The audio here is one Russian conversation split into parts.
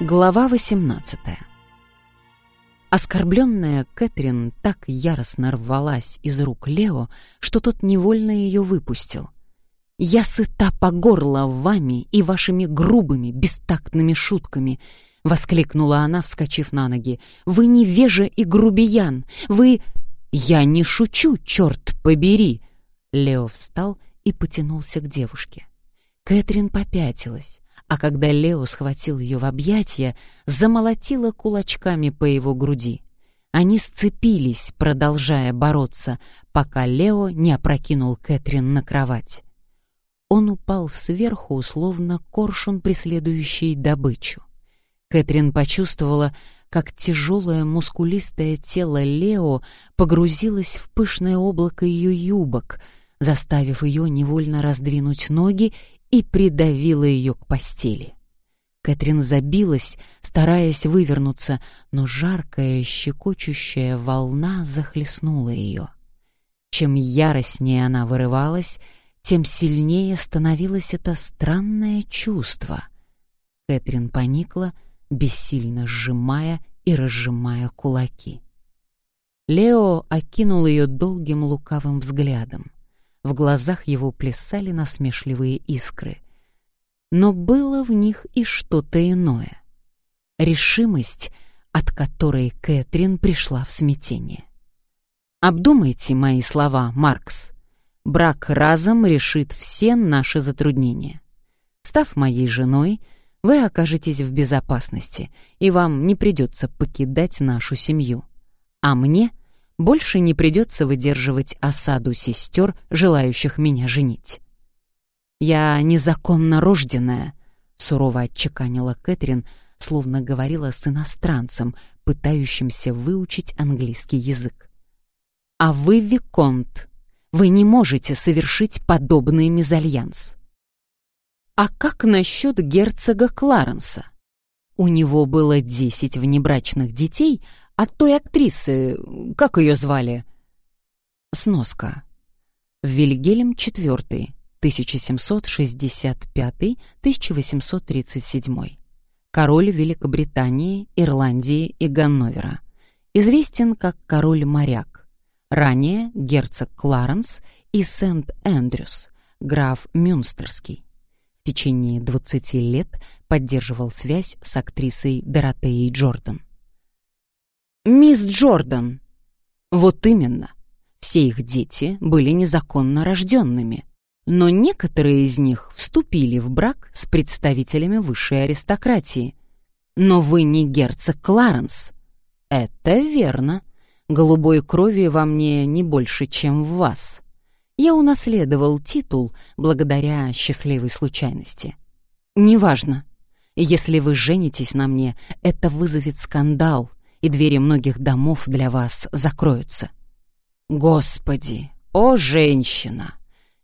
Глава 18 Оскорбленная Кэтрин так яростно рвалась из рук Лео, что тот невольно ее выпустил. «Я сыта по горло вами и вашими грубыми, бестактными шутками!» — воскликнула она, вскочив на ноги. «Вы невежа и грубиян! Вы...» «Я не шучу, черт побери!» Лео встал и потянулся к девушке. Кэтрин попятилась а когда Лео схватил ее в объятия, замолотила кулачками по его груди. Они сцепились, продолжая бороться, пока Лео не опрокинул Кэтрин на кровать. Он упал сверху, словно коршун, преследующий добычу. Кэтрин почувствовала, как тяжелое мускулистое тело Лео погрузилось в пышное облако ее юбок, заставив ее невольно раздвинуть ноги и придавила ее к постели. Кэтрин забилась, стараясь вывернуться, но жаркая, щекочущая волна захлестнула ее. Чем яростнее она вырывалась, тем сильнее становилось это странное чувство. Кэтрин поникла, бессильно сжимая и разжимая кулаки. Лео окинул ее долгим лукавым взглядом. В глазах его плясали насмешливые искры. Но было в них и что-то иное. Решимость, от которой Кэтрин пришла в смятение. Обдумайте мои слова, Маркс. Брак разом решит все наши затруднения. Став моей женой, вы окажетесь в безопасности, и вам не придется покидать нашу семью. А мне — больше не придется выдерживать осаду сестер, желающих меня женить. «Я незаконно рожденная», — сурово отчеканила Кэтрин, словно говорила с иностранцем, пытающимся выучить английский язык. «А вы, Виконт, вы не можете совершить подобный мезальянс». «А как насчет герцога Кларенса?» У него было десять внебрачных детей, от той актрисы, как ее звали? Сноска. Вильгельм IV, 1765-1837. Король Великобритании, Ирландии и Ганновера. Известен как король-моряк. Ранее герцог Кларенс и Сент-Эндрюс, граф Мюнстерский. В течение 20 лет поддерживал связь с актрисой Доротеей Джордан. «Мисс Джордан!» Вот именно. Все их дети были незаконно рожденными, но некоторые из них вступили в брак с представителями высшей аристократии. Но вы не герцог Кларенс. Это верно. Голубой крови во мне не больше, чем в вас. Я унаследовал титул благодаря счастливой случайности. Неважно. Если вы женитесь на мне, это вызовет скандал, и двери многих домов для вас закроются. Господи, о женщина!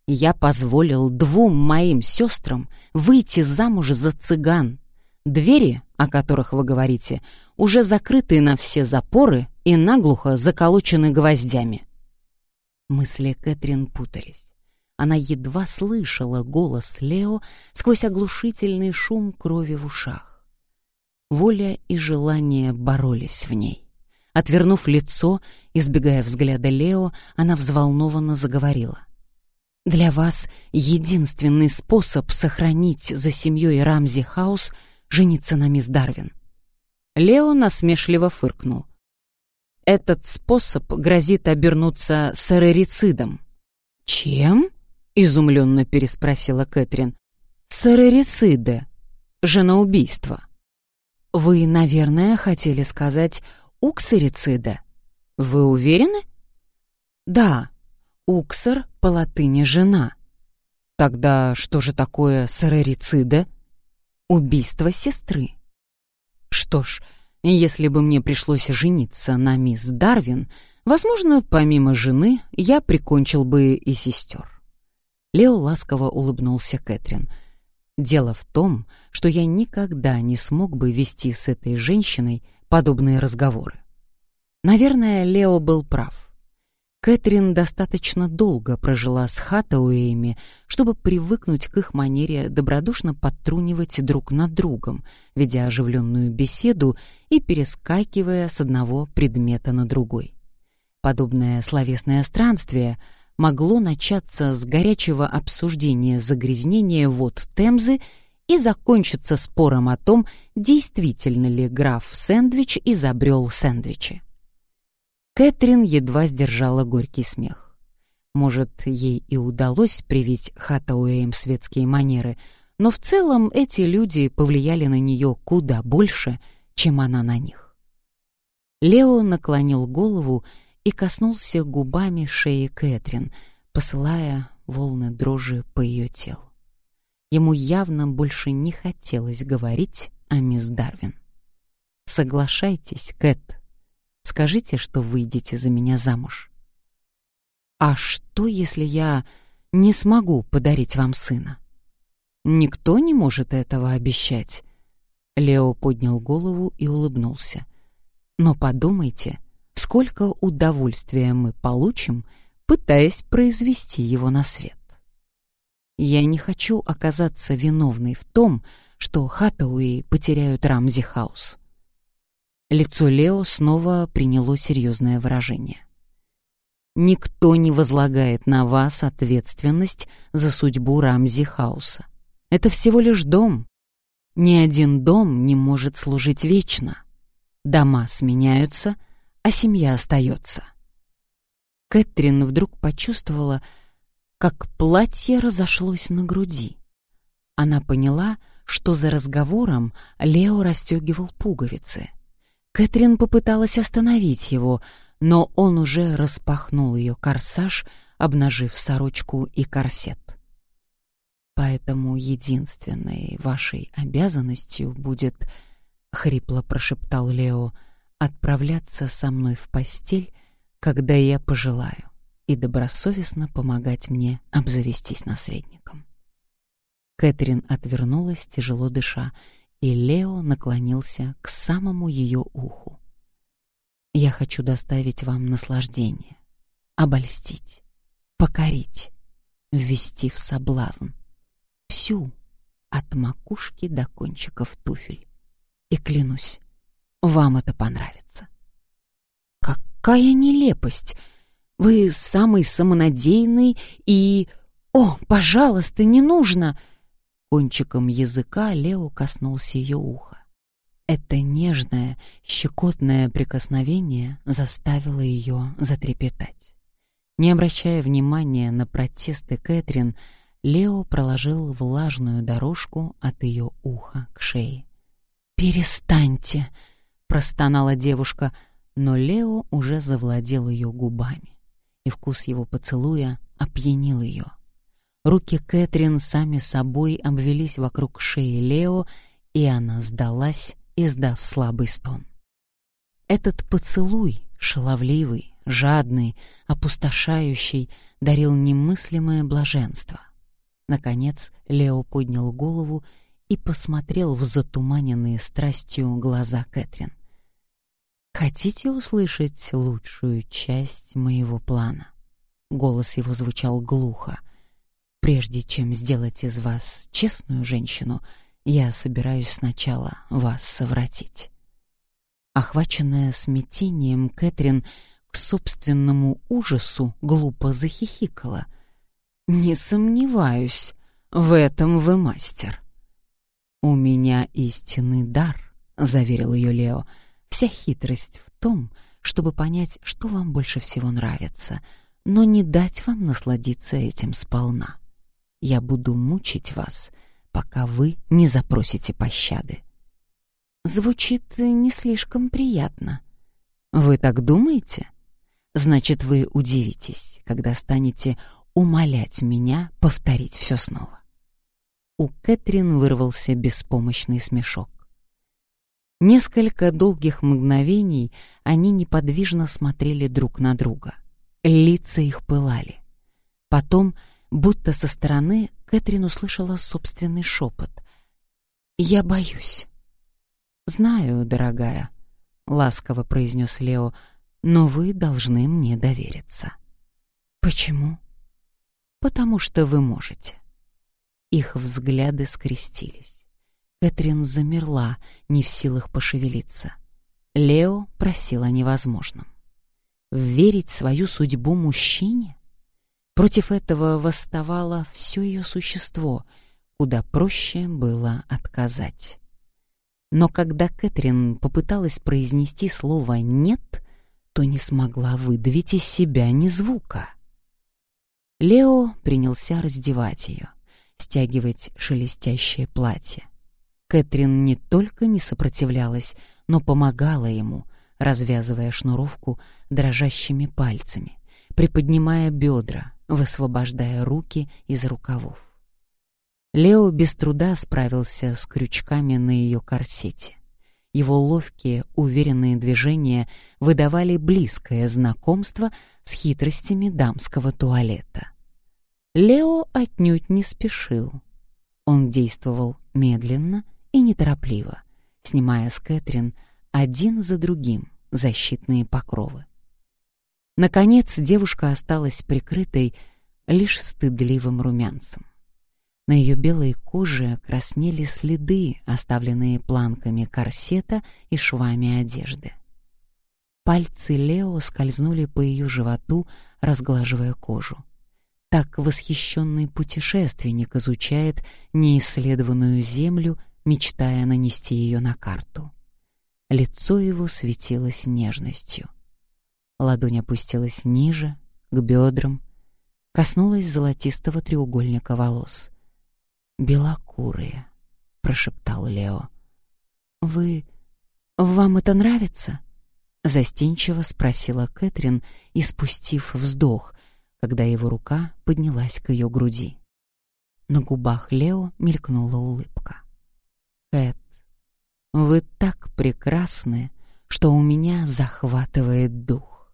Я позволил двум моим сестрам выйти замуж за цыган. Двери, о которых вы говорите, уже закрыты на все запоры и наглухо заколочены гвоздями. Мысли Кэтрин путались. Она едва слышала голос Лео сквозь оглушительный шум крови в ушах. Воля и желание боролись в ней. Отвернув лицо, избегая взгляда Лео, она взволнованно заговорила. «Для вас единственный способ сохранить за семьей Рамзи Хаус — жениться на мисс Дарвин». Лео насмешливо фыркнул. «Этот способ грозит обернуться сарерицидом». «Чем?» — изумленно переспросила Кэтрин. «Сарерицидо. Женоубийство». Вы, наверное, хотели сказать уксерицида. Вы уверены? Да, уксер по латыни жена. Тогда что же такое сорерицида? Убийство сестры. Что ж, если бы мне пришлось жениться на мисс Дарвин, возможно, помимо жены, я прикончил бы и сестер. Лео ласково улыбнулся Кэтрин — Дело в том, что я никогда не смог бы вести с этой женщиной подобные разговоры. Наверное, Лео был прав. Кэтрин достаточно долго прожила с Хаттауэями, чтобы привыкнуть к их манере добродушно подтрунивать друг над другом, ведя оживленную беседу и перескакивая с одного предмета на другой. Подобное словесное странствие могло начаться с горячего обсуждения загрязнения вод Темзы и закончиться спором о том, действительно ли граф Сэндвич изобрел сэндвичи. Кэтрин едва сдержала горький смех. Может, ей и удалось привить Хаттауэем светские манеры, но в целом эти люди повлияли на нее куда больше, чем она на них. Лео наклонил голову и коснулся губами шеи Кэтрин, посылая волны дрожи по ее телу. Ему явно больше не хотелось говорить о мисс Дарвин. «Соглашайтесь, Кэт», Скажите, что выйдете за меня замуж. А что, если я не смогу подарить вам сына? Никто не может этого обещать. Лео поднял голову и улыбнулся. Но подумайте, сколько удовольствия мы получим, пытаясь произвести его на свет. Я не хочу оказаться виновной в том, что Хаттауи потеряют Рамзи Хаус. Лицо Лео снова приняло серьезное выражение. «Никто не возлагает на вас ответственность за судьбу Рамзи Хауса. Это всего лишь дом. Ни один дом не может служить вечно. Дома сменяются, а семья остается». Кэтрин вдруг почувствовала, как платье разошлось на груди. Она поняла, что за разговором Лео расстегивал пуговицы — Кэтрин попыталась остановить его, но он уже распахнул ее корсаж, обнажив сорочку и корсет. «Поэтому единственной вашей обязанностью будет, — хрипло прошептал Лео, — отправляться со мной в постель, когда я пожелаю, и добросовестно помогать мне обзавестись наследником». Кэтрин отвернулась, тяжело дыша, и Лео наклонился к самому ее уху. «Я хочу доставить вам наслаждение, обольстить, покорить, ввести в соблазн, всю, от макушки до кончиков туфель. И клянусь, вам это понравится». «Какая нелепость! Вы самый самонадеянный и... О, пожалуйста, не нужно!» Кончиком языка Лео коснулся ее уха. Это нежное, щекотное прикосновение заставило ее затрепетать. Не обращая внимания на протесты Кэтрин, Лео проложил влажную дорожку от ее уха к шее. «Перестаньте!» — простонала девушка, но Лео уже завладел ее губами, и вкус его поцелуя опьянил ее. Руки Кэтрин сами собой обвелись вокруг шеи Лео, и она сдалась, издав слабый стон. Этот поцелуй, шаловливый, жадный, опустошающий, дарил немыслимое блаженство. Наконец Лео поднял голову и посмотрел в затуманенные страстью глаза Кэтрин. «Хотите услышать лучшую часть моего плана?» Голос его звучал глухо — Прежде чем сделать из вас честную женщину, я собираюсь сначала вас совратить. Охваченная смятением, Кэтрин к собственному ужасу глупо захихикала. «Не сомневаюсь, в этом вы мастер». «У меня истинный дар», — заверил ее Лео. «Вся хитрость в том, чтобы понять, что вам больше всего нравится, но не дать вам насладиться этим сполна». Я буду мучить вас, пока вы не запросите пощады. Звучит не слишком приятно. Вы так думаете? Значит, вы удивитесь, когда станете умолять меня повторить все снова. У Кэтрин вырвался беспомощный смешок. Несколько долгих мгновений они неподвижно смотрели друг на друга. Лица их пылали. Потом Будто со стороны Кэтрин услышала собственный шепот. «Я боюсь». «Знаю, дорогая», — ласково произнес Лео, «но вы должны мне довериться». Почему? Потому что вы можете. Их взгляды скрестились. Кэтрин замерла, не в силах пошевелиться. Лео просил о невозможном. Верить свою судьбу мужчине? Против этого восставало все ее существо, куда проще было отказать. Но когда Кэтрин попыталась произнести слово «нет», то не смогла выдавить из себя ни звука. Лео принялся раздевать ее, стягивать шелестящее платье. Кэтрин не только не сопротивлялась, но помогала ему, развязывая шнуровку дрожащими пальцами, приподнимая бедра, высвобождая руки из рукавов. Лео без труда справился с крючками на ее корсете. Его ловкие, уверенные движения выдавали близкое знакомство с хитростями дамского туалета. Лео отнюдь не спешил. Он действовал медленно и неторопливо, снимая с Кэтрин один за другим защитные покровы. Наконец девушка осталась прикрытой лишь стыдливым румянцем. На ее белой коже краснели следы, оставленные планками корсета и швами одежды. Пальцы Лео скользнули по ее животу, разглаживая кожу. Так восхищенный путешественник изучает неисследованную землю, мечтая нанести ее на карту. Лицо его светилось нежностью. Ладонь опустилась ниже, к бедрам, коснулась золотистого треугольника волос белокурые», — прошептал Лео. «Вы... вам это нравится?» — застенчиво спросила Кэтрин, испустив вздох, когда его рука поднялась к ее груди. На губах Лео мелькнула улыбка. «Кэт, вы так прекрасны, что у меня захватывает дух».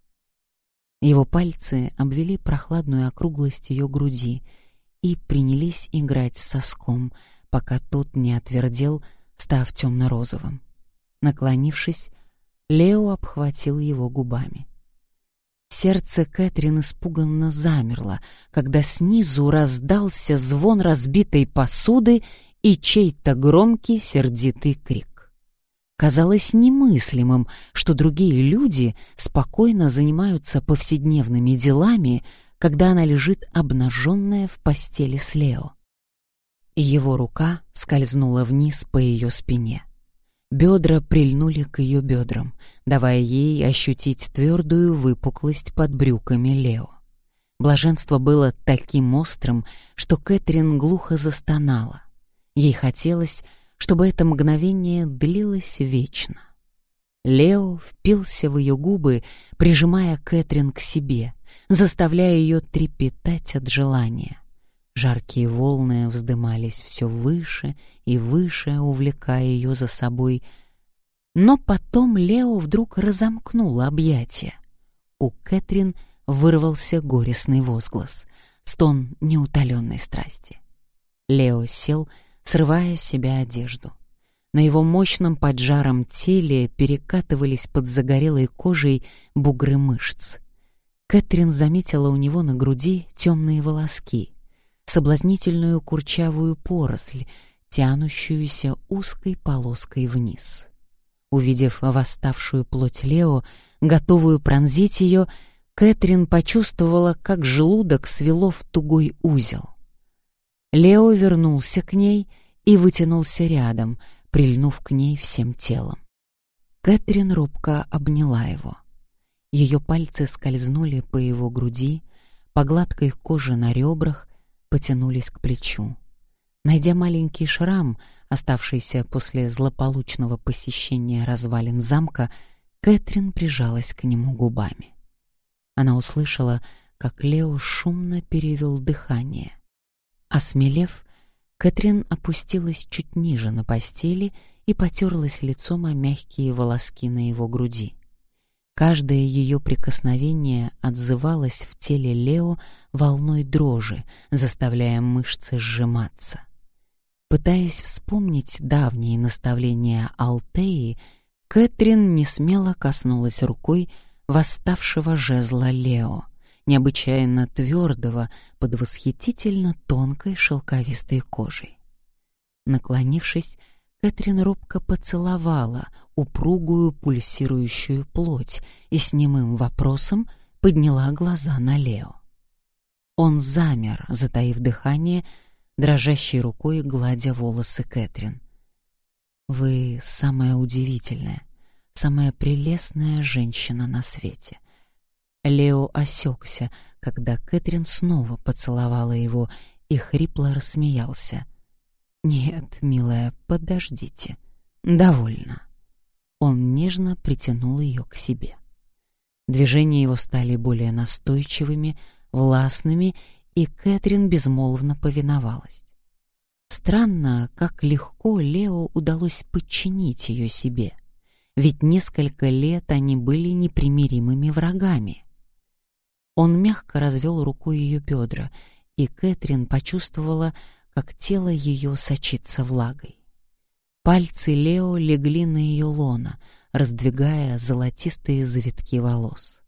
Его пальцы обвели прохладную округлость ее груди — и принялись играть с соском, пока тот не отвердел, став темно-розовым. Наклонившись, Лео обхватил его губами. Сердце Кэтрин испуганно замерло, когда снизу раздался звон разбитой посуды и чей-то громкий сердитый крик. Казалось немыслимым, что другие люди спокойно занимаются повседневными делами, когда она лежит обнаженная в постели с Лео. Его рука скользнула вниз по ее спине. Бедра прильнули к ее бедрам, давая ей ощутить твердую выпуклость под брюками Лео. Блаженство было таким острым, что Кэтрин глухо застонала. Ей хотелось, чтобы это мгновение длилось вечно. Лео впился в ее губы, прижимая Кэтрин к себе, заставляя ее трепетать от желания. Жаркие волны вздымались все выше и выше, увлекая ее за собой. Но потом Лео вдруг разомкнул объятия. У Кэтрин вырвался горестный возглас, стон неутоленной страсти. Лео сел, срывая с себя одежду. На его мощном поджаром теле перекатывались под загорелой кожей бугры мышц. Кэтрин заметила у него на груди темные волоски, соблазнительную курчавую поросль, тянущуюся узкой полоской вниз. Увидев восставшую плоть Лео, готовую пронзить ее, Кэтрин почувствовала, как желудок свело в тугой узел. Лео вернулся к ней и вытянулся рядом — прильнув к ней всем телом. Кэтрин робко обняла его. Ее пальцы скользнули по его груди, по гладкой коже на ребрах, потянулись к плечу. Найдя маленький шрам, оставшийся после злополучного посещения развалин замка, Кэтрин прижалась к нему губами. Она услышала, как Лео шумно перевел дыхание. Осмелев, Кэтрин опустилась чуть ниже на постели и потерлась лицом о мягкие волоски на его груди. Каждое ее прикосновение отзывалось в теле Лео волной дрожи, заставляя мышцы сжиматься. Пытаясь вспомнить давние наставления Алтеи, Кэтрин несмело коснулась рукой восставшего жезла Лео, необычайно твердого под восхитительно тонкой шелковистой кожей. Наклонившись, Кэтрин робко поцеловала упругую пульсирующую плоть и с немым вопросом подняла глаза на Лео. Он замер, затаив дыхание, дрожащей рукой гладя волосы Кэтрин. «Вы самая удивительная, самая прелестная женщина на свете». Лео осекся, когда Кэтрин снова поцеловала его и хрипло рассмеялся — «Нет, милая, подождите. Довольно». Он нежно притянул ее к себе. Движения его стали более настойчивыми, властными, и Кэтрин безмолвно повиновалась. Странно, как легко Лео удалось подчинить ее себе, ведь несколько лет они были непримиримыми врагами. Он мягко развел рукой ее бедра, и Кэтрин почувствовала, как тело ее сочится влагой. Пальцы Лео легли на ее лона, раздвигая золотистые завитки волос.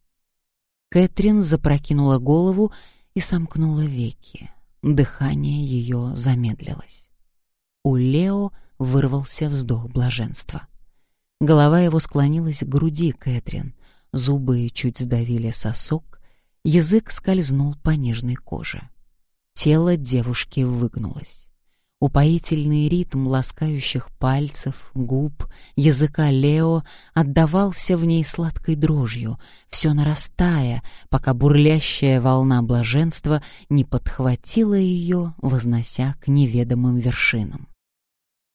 Кэтрин запрокинула голову и сомкнула веки. Дыхание ее замедлилось. У Лео вырвался вздох блаженства. Голова его склонилась к груди Кэтрин, зубы чуть сдавили сосок, язык скользнул по нежной коже. Тело девушки выгнулось. Упоительный ритм ласкающих пальцев, губ, языка Лео отдавался в ней сладкой дрожью, все нарастая, пока бурлящая волна блаженства не подхватила ее, вознося к неведомым вершинам.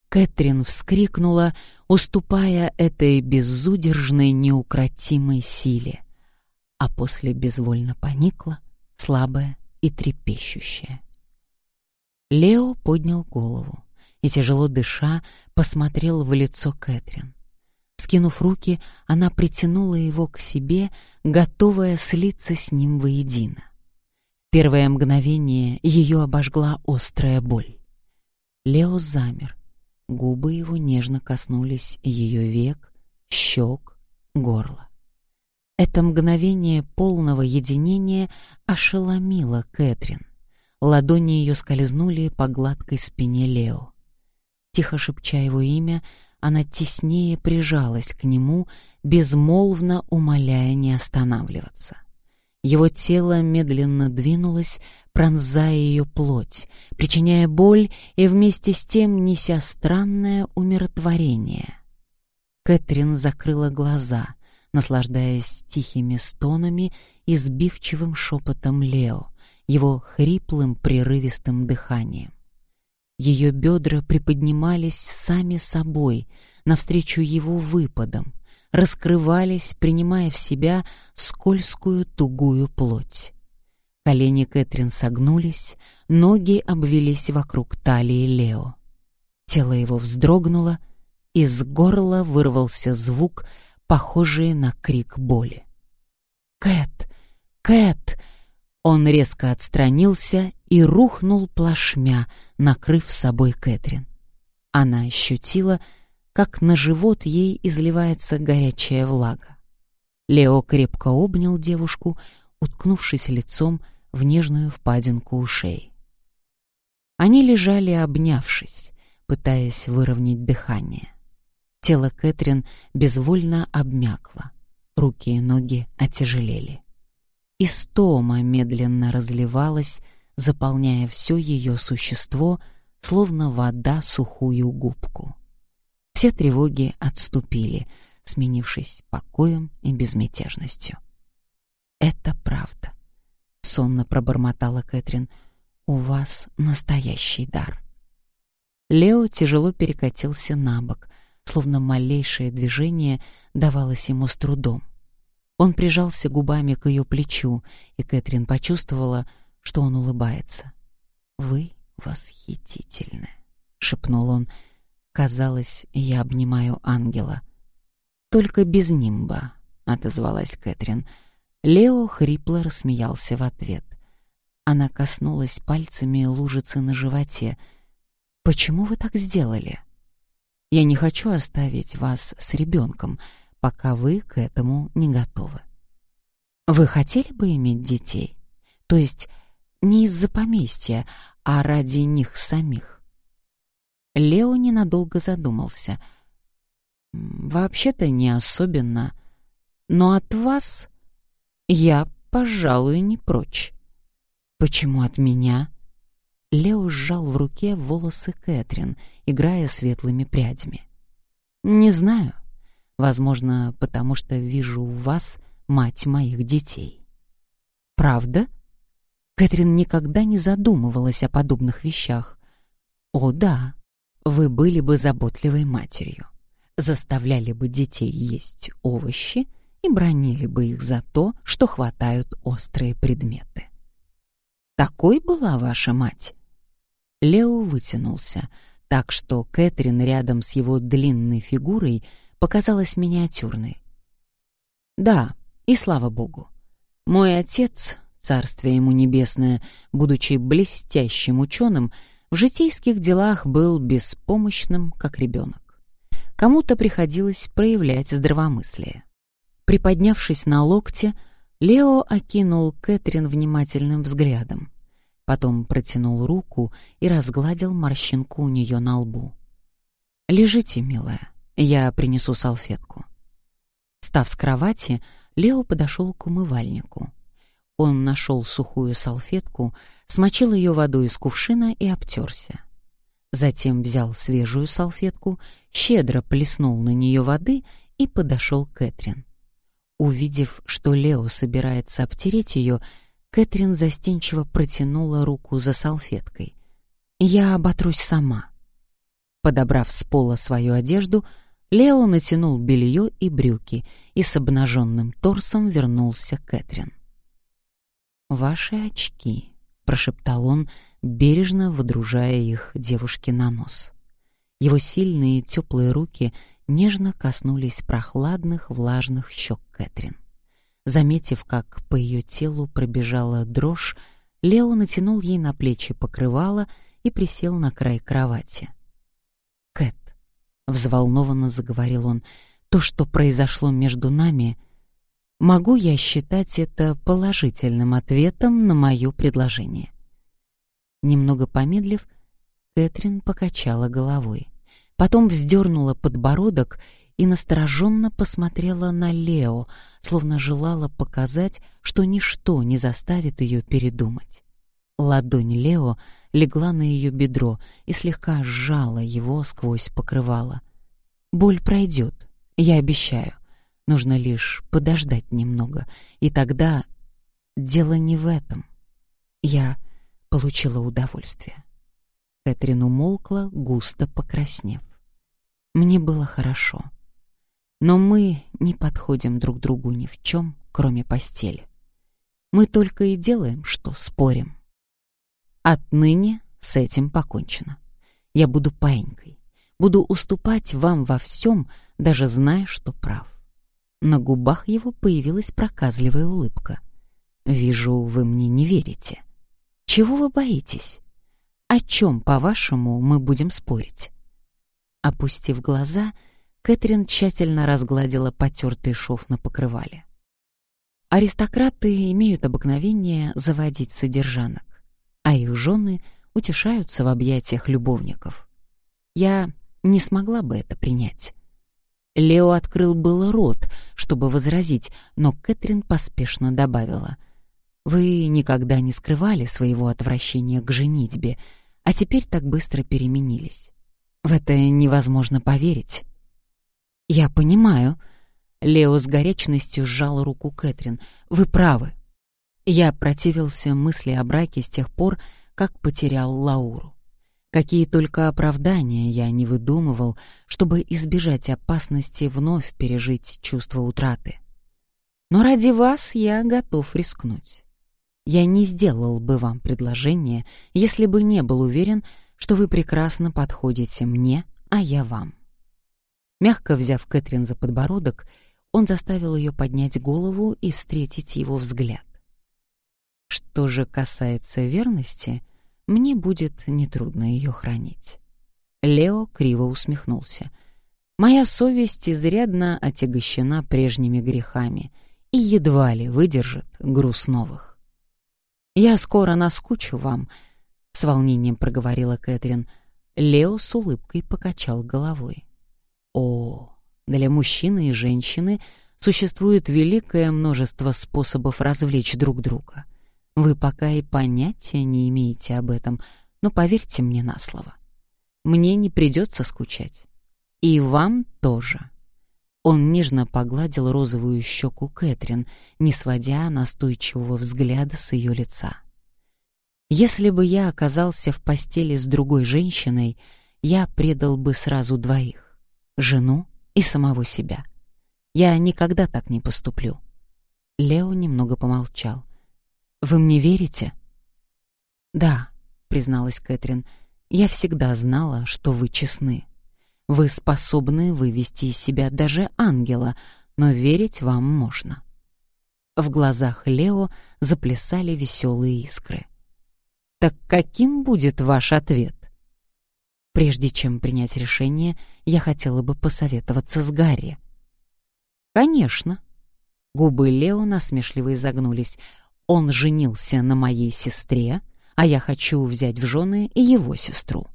Кэтрин вскрикнула, уступая этой безудержной, неукротимой силе, а после безвольно поникла, слабая, и трепещущее. Лео поднял голову и, тяжело дыша, посмотрел в лицо Кэтрин. Скинув руки, она притянула его к себе, готовая слиться с ним воедино. Первое мгновение ее обожгла острая боль. Лео замер. Губы его нежно коснулись ее век, щек, горла. Это мгновение полного единения ошеломило Кэтрин. Ладони ее скользнули по гладкой спине Лео. Тихо шепча его имя, она теснее прижалась к нему, безмолвно умоляя не останавливаться. Его тело медленно двинулось, пронзая ее плоть, причиняя боль и вместе с тем неся странное умиротворение. Кэтрин закрыла глаза, наслаждаясь тихими стонами и сбивчивым шепотом Лео, его хриплым прерывистым дыханием. Ее бедра приподнимались сами собой навстречу его выпадам, раскрывались, принимая в себя скользкую тугую плоть. Колени Кэтрин согнулись, ноги обвелись вокруг талии Лео. Тело его вздрогнуло, из горла вырвался звук, похожие на крик боли. «Кэт! Кэт!» Он резко отстранился и рухнул плашмя, накрыв собой Кэтрин. Она ощутила, как на живот ей изливается горячая влага. Лео крепко обнял девушку, уткнувшись лицом в нежную впадинку ушей. Они лежали обнявшись, пытаясь выровнять дыхание. Тело Кэтрин безвольно обмякло, руки и ноги отяжелели. Истома медленно разливалась, заполняя все ее существо, словно вода сухую губку. Все тревоги отступили, сменившись покоем и безмятежностью. «Это правда», — сонно пробормотала Кэтрин. «У вас настоящий дар». Лео тяжело перекатился на бок — словно малейшее движение давалось ему с трудом. Он прижался губами к ее плечу, и Кэтрин почувствовала, что он улыбается. «Вы восхитительны», — шепнул он. «Казалось, я обнимаю ангела». «Только без нимба», — отозвалась Кэтрин. Лео хрипло рассмеялся в ответ. Она коснулась пальцами лужицы на животе. «Почему вы так сделали?» Я не хочу оставить вас с ребенком, пока вы к этому не готовы. Вы хотели бы иметь детей? То есть не из-за поместья, а ради них самих. Лео ненадолго задумался. «Вообще-то не особенно, но от вас я, пожалуй, не прочь». «Почему от меня?» Лео сжал в руке волосы Кэтрин, играя светлыми прядями. «Не знаю. Возможно, потому что вижу в вас мать моих детей». «Правда?» Кэтрин никогда не задумывалась о подобных вещах. «О, да, вы были бы заботливой матерью, заставляли бы детей есть овощи и бронили бы их за то, что хватают острые предметы». «Такой была ваша мать?» Лео вытянулся, так что Кэтрин рядом с его длинной фигурой показалась миниатюрной. «Да, и слава богу. Мой отец, царствие ему небесное, будучи блестящим ученым, в житейских делах был беспомощным, как ребенок. Кому-то приходилось проявлять здравомыслие. Приподнявшись на локте, Лео окинул Кэтрин внимательным взглядом. Потом протянул руку и разгладил морщинку у нее на лбу. «Лежите, милая, я принесу салфетку». Став с кровати, Лео подошел к умывальнику. Он нашел сухую салфетку, смочил ее водой из кувшина и обтерся. Затем взял свежую салфетку, щедро плеснул на нее воды и подошел к Кэтрин. Увидев, что Лео собирается обтереть ее, Кэтрин застенчиво протянула руку за салфеткой. «Я оботрусь сама». Подобрав с пола свою одежду, Лео натянул белье и брюки и с обнаженным торсом вернулся Кэтрин. «Ваши очки», — прошептал он, бережно выдружая их девушке на нос. Его сильные теплые руки нежно коснулись прохладных влажных щек Кэтрин. Заметив, как по ее телу пробежала дрожь, Лео натянул ей на плечи покрывало и присел на край кровати. «Кэт», — взволнованно заговорил он, — «то, что произошло между нами, Могу я считать это положительным ответом на мое предложение? Немного помедлив, Кэтрин покачала головой. Потом вздернула подбородок и настороженно посмотрела на Лео, словно желала показать, что ничто не заставит ее передумать. Ладонь Лео легла на ее бедро и слегка сжала его сквозь покрывало. «Боль пройдет, я обещаю. Нужно лишь подождать немного, и тогда дело не в этом. Я получила удовольствие. Кэтрин умолкла, густо покраснев. Мне было хорошо. Но мы не подходим друг другу ни в чем, кроме постели. Мы только и делаем, что спорим. Отныне с этим покончено. Я буду паинькой, буду уступать вам во всем, даже зная, что прав. На губах его появилась проказливая улыбка. «Вижу, вы мне не верите. Чего вы боитесь? О чем, по-вашему, мы будем спорить?» Опустив глаза, Кэтрин тщательно разгладила потертый шов на покрывале. Аристократы имеют обыкновение заводить содержанок, а их жены утешаются в объятиях любовников. Я не смогла бы это принять. Лео открыл было рот, чтобы возразить, но Кэтрин поспешно добавила. «Вы никогда не скрывали своего отвращения к женитьбе, а теперь так быстро переменились. В это невозможно поверить». «Я понимаю». Лео с горячностью сжал руку Кэтрин. «Вы правы. Я противился мысли о браке с тех пор, как потерял Лауру. Какие только оправдания я не выдумывал, чтобы избежать опасности вновь пережить чувство утраты. Но ради вас я готов рискнуть. Я не сделал бы вам предложение, если бы не был уверен, что вы прекрасно подходите мне, а я вам. Мягко взяв Кэтрин за подбородок, он заставил ее поднять голову и встретить его взгляд. Что же касается верности — мне будет нетрудно ее хранить. Лео криво усмехнулся. Моя совесть изрядно отягощена прежними грехами и едва ли выдержит груз новых. «Я скоро наскучу вам», — с волнением проговорила Кэтрин. Лео с улыбкой покачал головой. «О, для мужчины и женщины существует великое множество способов развлечь друг друга. Вы пока и понятия не имеете об этом, но поверьте мне на слово. Мне не придется скучать. И вам тоже». Он нежно погладил розовую щеку Кэтрин, не сводя настойчивого взгляда с ее лица. «Если бы я оказался в постели с другой женщиной, я предал бы сразу двоих — жену и самого себя. Я никогда так не поступлю». Лео немного помолчал. «Вы мне верите?» «Да», — призналась Кэтрин, — «я всегда знала, что вы честны». Вы способны вывести из себя даже ангела, но верить вам можно. В глазах Лео заплясали веселые искры. Так каким будет ваш ответ? Прежде чем принять решение, я хотела бы посоветоваться с Гарри. Конечно. Губы Лео насмешливо изогнулись. Он женился на моей сестре, а я хочу взять в жены и его сестру.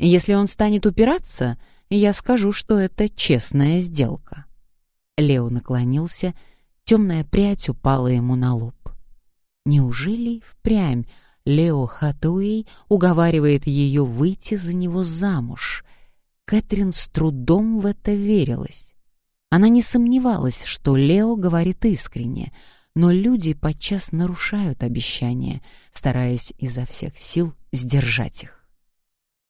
Если он станет упираться, я скажу, что это честная сделка». Лео наклонился, темная прядь упала ему на лоб. Неужели впрямь Лео Хатуэй уговаривает ее выйти за него замуж? Кэтрин с трудом в это верилась. Она не сомневалась, что Лео говорит искренне, но люди подчас нарушают обещания, стараясь изо всех сил сдержать их.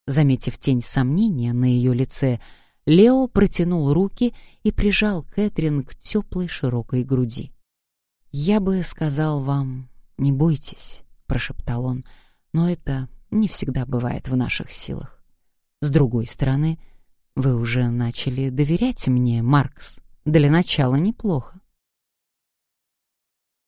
Заметив тень сомнения на ее лице, Лео протянул руки и прижал Кэтрин к теплой широкой груди. «Я бы сказал вам, не бойтесь», — прошептал он, «но это не всегда бывает в наших силах. С другой стороны, вы уже начали доверять мне, Маркс. Для начала неплохо.